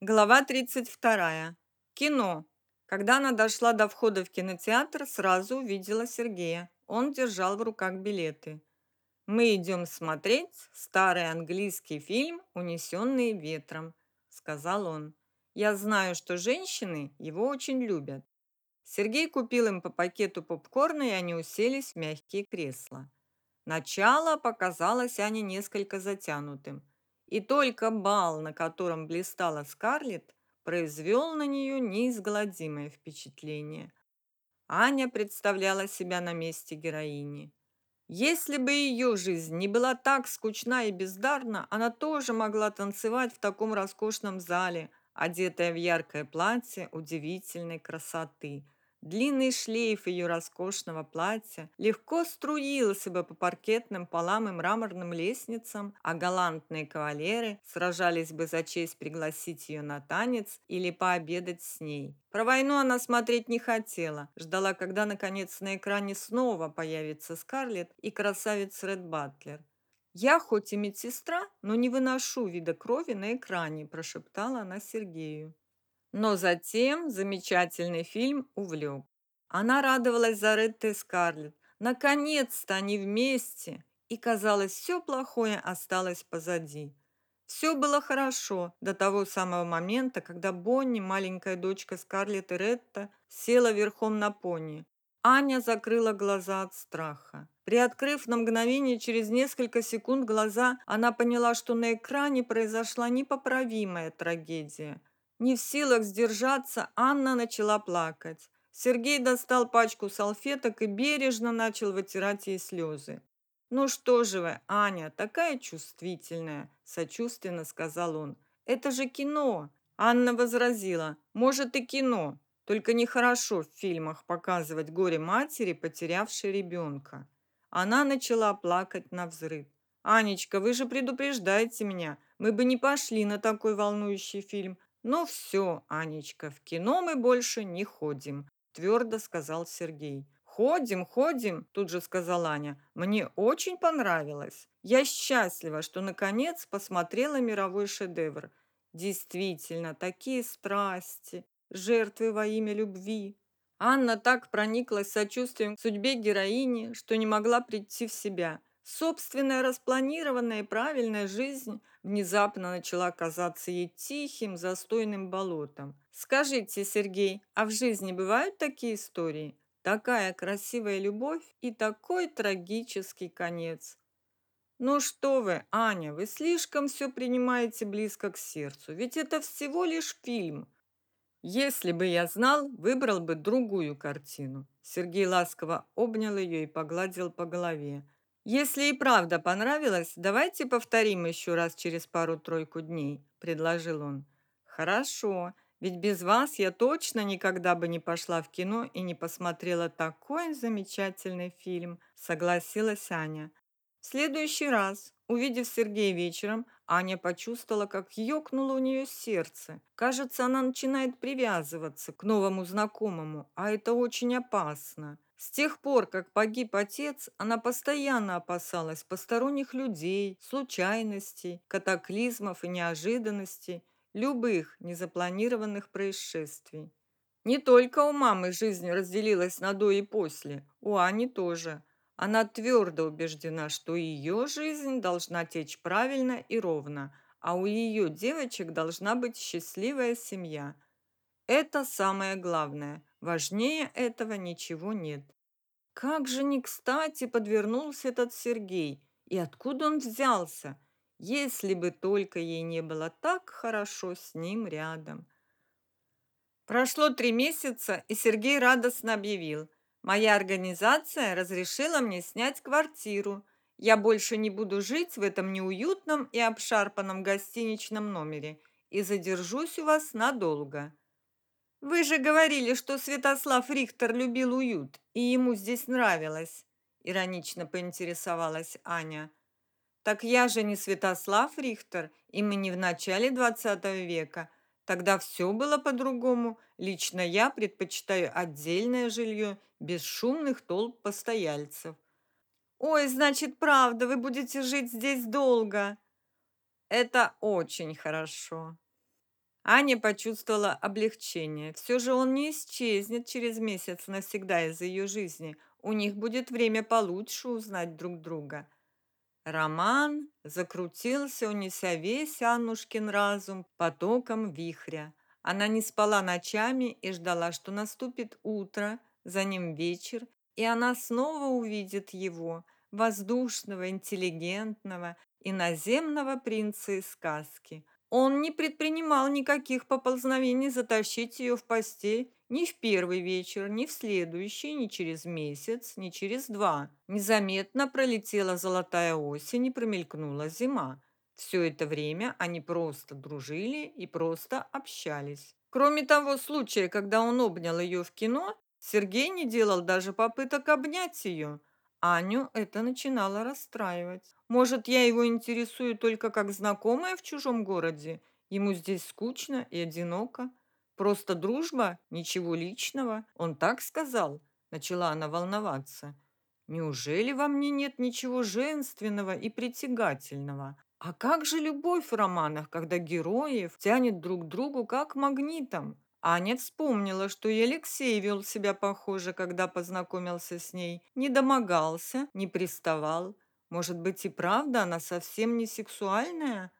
Глава 32. Кино. Когда она дошла до входа в кинотеатр, сразу увидела Сергея. Он держал в руках билеты. «Мы идем смотреть старый английский фильм «Унесенные ветром», — сказал он. «Я знаю, что женщины его очень любят». Сергей купил им по пакету попкорна, и они уселись в мягкие кресла. Начало показалось Ане несколько затянутым. И только бал, на котором блистала Скарлетт, произвел на нее неизгладимое впечатление. Аня представляла себя на месте героини. Если бы ее жизнь не была так скучна и бездарна, она тоже могла танцевать в таком роскошном зале, одетая в яркое платье удивительной красоты – Длинный шлейф ее роскошного платья легко струился бы по паркетным полам и мраморным лестницам, а галантные кавалеры сражались бы за честь пригласить ее на танец или пообедать с ней. Про войну она смотреть не хотела, ждала, когда наконец на экране снова появится Скарлетт и красавец Ред Батлер. «Я хоть и медсестра, но не выношу вида крови на экране», – прошептала она Сергею. Но затем замечательный фильм увлек. Она радовалась за Ретта и Скарлетт. Наконец-то они вместе. И, казалось, все плохое осталось позади. Все было хорошо до того самого момента, когда Бонни, маленькая дочка Скарлетт и Ретта, села верхом на пони. Аня закрыла глаза от страха. Приоткрыв на мгновение через несколько секунд глаза, она поняла, что на экране произошла непоправимая трагедия. Не в силах сдержаться, Анна начала плакать. Сергей достал пачку салфеток и бережно начал вытирать ей слезы. «Ну что же вы, Аня, такая чувствительная», – сочувственно сказал он. «Это же кино!» Анна возразила. «Может и кино, только нехорошо в фильмах показывать горе матери, потерявшей ребенка». Она начала плакать на взрыв. «Анечка, вы же предупреждаете меня. Мы бы не пошли на такой волнующий фильм. «Ну все, Анечка, в кино мы больше не ходим», – твердо сказал Сергей. «Ходим, ходим», – тут же сказала Аня. «Мне очень понравилось. Я счастлива, что наконец посмотрела мировой шедевр. Действительно, такие страсти, жертвы во имя любви». Анна так прониклась сочувствием к судьбе героини, что не могла прийти в себя – Собственная распланированная и правильная жизнь внезапно начала казаться ей тихим, застойным болотом. Скажите, Сергей, а в жизни бывают такие истории? Такая красивая любовь и такой трагический конец. Ну что вы, Аня, вы слишком все принимаете близко к сердцу, ведь это всего лишь фильм. Если бы я знал, выбрал бы другую картину. Сергей ласково обнял ее и погладил по голове. «Если и правда понравилось, давайте повторим еще раз через пару-тройку дней», – предложил он. «Хорошо, ведь без вас я точно никогда бы не пошла в кино и не посмотрела такой замечательный фильм», – согласилась Аня. В следующий раз, увидев Сергея вечером, Аня почувствовала, как ёкнуло у нее сердце. Кажется, она начинает привязываться к новому знакомому, а это очень опасно. С тех пор, как погиб отец, она постоянно опасалась посторонних людей, случайностей, катаклизмов и неожиданностей, любых незапланированных происшествий. Не только у мамы жизнь разделилась на до и после, у Ани тоже. Она твердо убеждена, что ее жизнь должна течь правильно и ровно, а у ее девочек должна быть счастливая семья. Это самое главное – Важнее этого ничего нет. Как же не кстати подвернулся этот Сергей, и откуда он взялся, если бы только ей не было так хорошо с ним рядом. Прошло три месяца, и Сергей радостно объявил. «Моя организация разрешила мне снять квартиру. Я больше не буду жить в этом неуютном и обшарпанном гостиничном номере и задержусь у вас надолго. Вы же говорили, что Святослав Рихтер любил уют, и ему здесь нравилось, иронично поинтересовалась Аня. Так я же не Святослав Рихтер, и мы не в начале двадцатого века. Тогда все было по-другому. Лично я предпочитаю отдельное жилье, без шумных толп постояльцев. Ой, значит, правда, вы будете жить здесь долго. Это очень хорошо. Аня почувствовала облегчение. Все же он не исчезнет через месяц навсегда из ее жизни. У них будет время получше узнать друг друга. Роман закрутился, унеся весь Аннушкин разум потоком вихря. Она не спала ночами и ждала, что наступит утро, за ним вечер, и она снова увидит его, воздушного, интеллигентного, иноземного принца из сказки. Он не предпринимал никаких поползновений затащить ее в постель ни в первый вечер, ни в следующий, ни через месяц, ни через два. Незаметно пролетела золотая осень и промелькнула зима. Все это время они просто дружили и просто общались. Кроме того случая, когда он обнял ее в кино, Сергей не делал даже попыток обнять ее. Аню это начинало расстраивать. Может, я его интересую только как знакомая в чужом городе? Ему здесь скучно и одиноко. Просто дружба, ничего личного. Он так сказал. Начала она волноваться. Неужели во мне нет ничего женственного и притягательного? А как же любовь в романах, когда героев тянет друг к другу как магнитом? Аня вспомнила, что и Алексей вел себя похоже, когда познакомился с ней. Не домогался, не приставал. Может быть и правда она совсем не сексуальная?